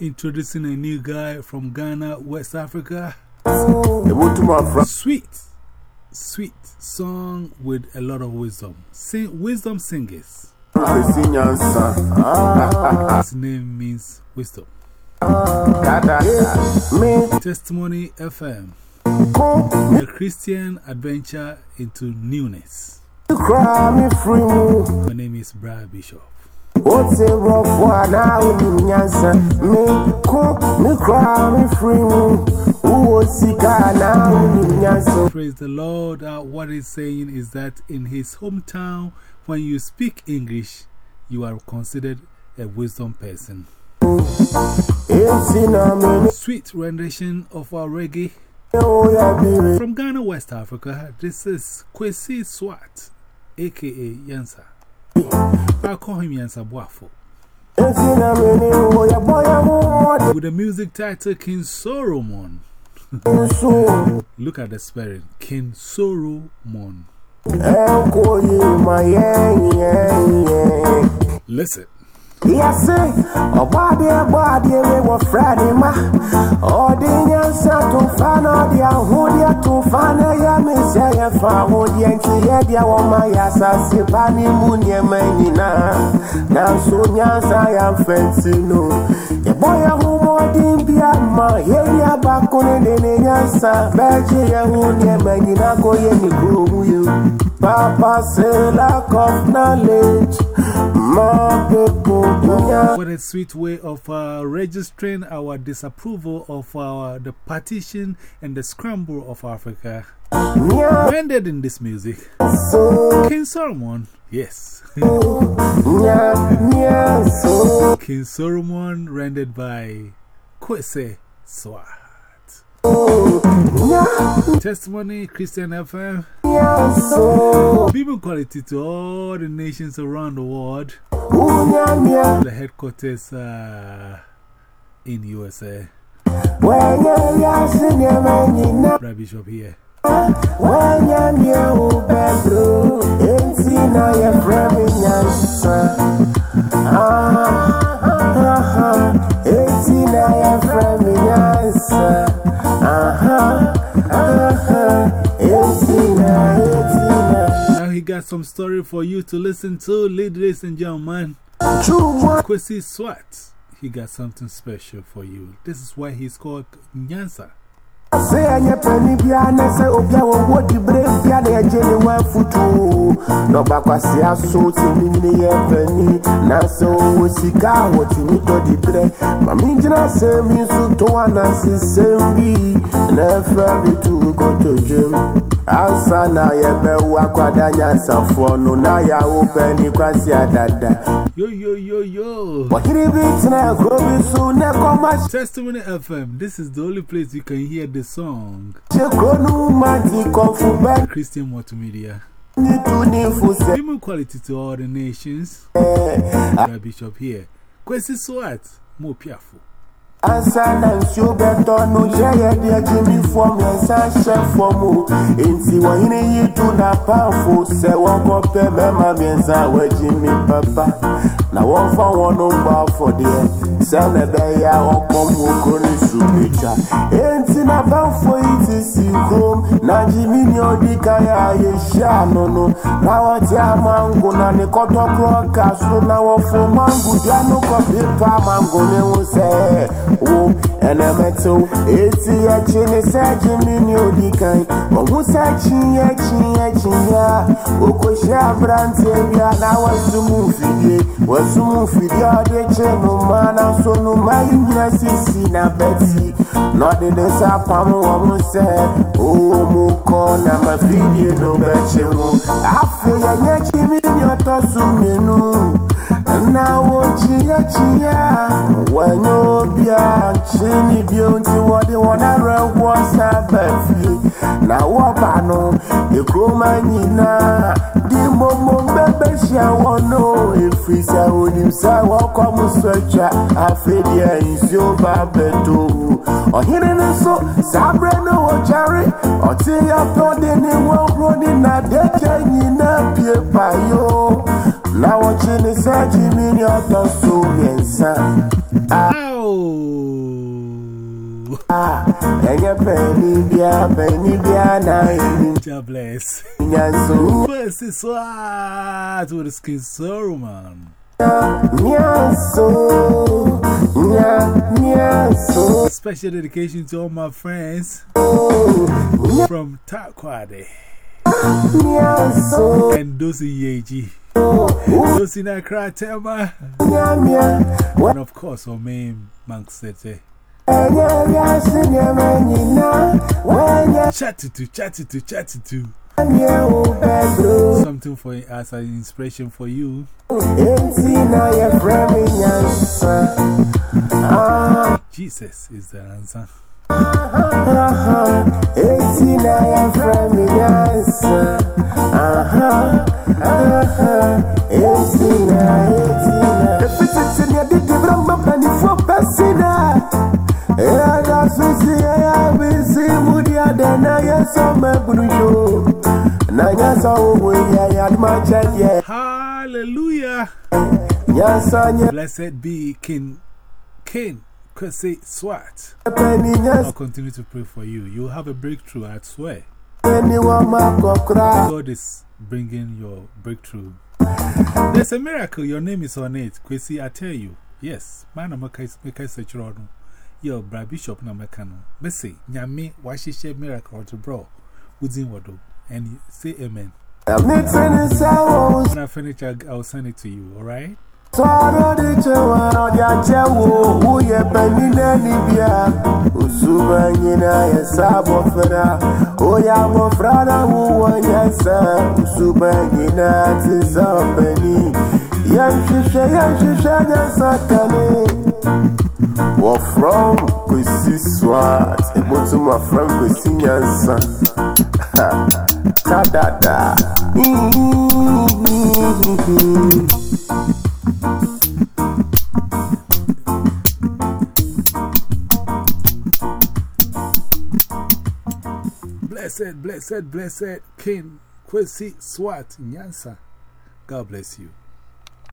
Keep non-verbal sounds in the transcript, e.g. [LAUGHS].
Introducing a new guy from Ghana, West Africa. Sweet, sweet song with a lot of wisdom. Sing, wisdom singers. His name means wisdom. Testimony FM. A Christian adventure into newness. My name is Brad Bishop. Praise the Lord. Uh, what he's saying is that in his hometown, when you speak English, you are considered a wisdom person. Sweet rendition of our reggae from Ghana, West Africa. This is Kwesi Swat, aka Yansa. I call him Yansa Boafo. With the music title King Solomon. [LAUGHS] Look at the spelling King Solomon. Listen. Yes, a body, a body, we were Friday, ma. Or the answer to fan or the Ahodia to fan a Yamisaya Famodi and Kiadia or my assassin, Pani Munia Manina. Now, so Yansa, I am fancy, no. The boy more didn't be a ma, yeah, back on the Yansa, Bagia, who near Manina, go any grow you. Papa say lack of knowledge. What a sweet way of uh, registering our disapproval of our, the partition and the scramble of Africa. Rendered in this music. King Solomon, yes. King Solomon, rendered by Kwesi Swat. Testimony Christian FM. People quality to all the nations around the world. The headquarters uh, in USA. Brad Bishop here. Got some story for you to listen to, ladies and gentlemen. Kwesi Swat, he got something special for you. This is why he's called Nyansa. Say I am penny piano, say what the brave piano, a. No bakwasi a so to me, a penny. Now so was Sika, what you need to the bread. Mamma say me so to one as is same Never to go to gym. Asa na ye be wakwada nyansa for no na ya open ni kwasi adada. Yo yo yo yo. Wakiri beat na grobi so ne koma. Testimony FM. This is the only place you can hear the song. Christian Multimedia. Human quality to all the nations. Eh, ah. Bishop here. Kwesi Swat. Mo piafo. Ansa na nsuo bɛtɔ no kyerɛ yɛ deɛ gyimi fam yɛnsa hyɛ fam o enti wɔhene yi tu n'apamfo sɛ wɔnkɔpɛ mɛma mmiɛnsa wɔagyimi papa. Na wɔmfa wɔn no mbɔ afɔdeɛ sɛ na ɛbɛyɛ a ɔkɔm wɔ kuro ne so betwa enti n'apamfo yi ti si kurom na gyimi nea ɔdi kan a yɛhyia no no. Na wɔte amango na ne kɔtɔkorɔ ka so na wɔfo mango dua no kɔpepa amango ne ho sɛ wo ẹnẹmẹtò etí ẹkyi ni sẹẹkyi mi ni odi kan ọhún sẹẹkyi ẹkyi ẹkyi ya. Okohyia aberanteɛ bi a na wasum mfidie. Wasum mfidie a ɔde kye no mmaa na so no mmaa yi nyina sisi na bɛti na ɔde ne nsa pam wɔn sɛ oo mu kɔ na ma fidie no bɛkye mu afei yɛnyɛ kyi mi ni ɔtɔ so mmienu na wo chia chia when you be a chini beauty what you wanna run na wo ba no e kro ma nyina di momo bebe sia wono e fi sa onim sa wo ko mu socha afedi ensi o beto ohire ne sabre no wo jare o ti ya to de ni wo ro ni na de che pie pa yo na wɔkye ne sɛ gyimi ne ɔtɔ so mmiɛnsa ɛnyɛ pɛni bia pɛni bia na ɛni God bless. nyanso First is what? With the skin sorrow, man. nyanso nya nyanso Special dedication to all my friends. From Takwade. And Dosi Nakra Tema. And of course, oh, our main Manksete. Eh, eh. wanya yasi nyama nyina wanya Chatty chatty to, chatty to. Something for as an inspiration for you. Jesus is the answer. Ah enti na ye frame nyansa aha aha enti na enti na efititi ni adidi bramba panifo pesina ya da sisi ya bisi mudi adana ya sama burujo na nyasa owo ya ya ma cheje Hallelujah. Blessed be King, King, Kwesi Swat. peni I'll continue to pray for you. You'll have a breakthrough, I swear. wa God is bringing your breakthrough. There's a miracle. Your name is on it. Kwesi, I tell you. Yes. Man, I'm a such on. Yo, Bra Bishop na mekano. Messi, nyame, washishe miracle to bro. Within wado. And say amen. When I finish, I'll, I'll send it to you. Alright? Yajawo, who ya Benina Libya, Usumanyina, Yasabo Fera, Oya Mofrana, who won Yasa, Usumanyina, Tisapeni, Yashisha, Yashisha, Yasakane. What from Kwesi Swat, and what to my friend Kwesi Yansa? Ta da da. Mm-hmm. Blessed, blessed, blessed King Kwesi Swat Nyansa. God bless you.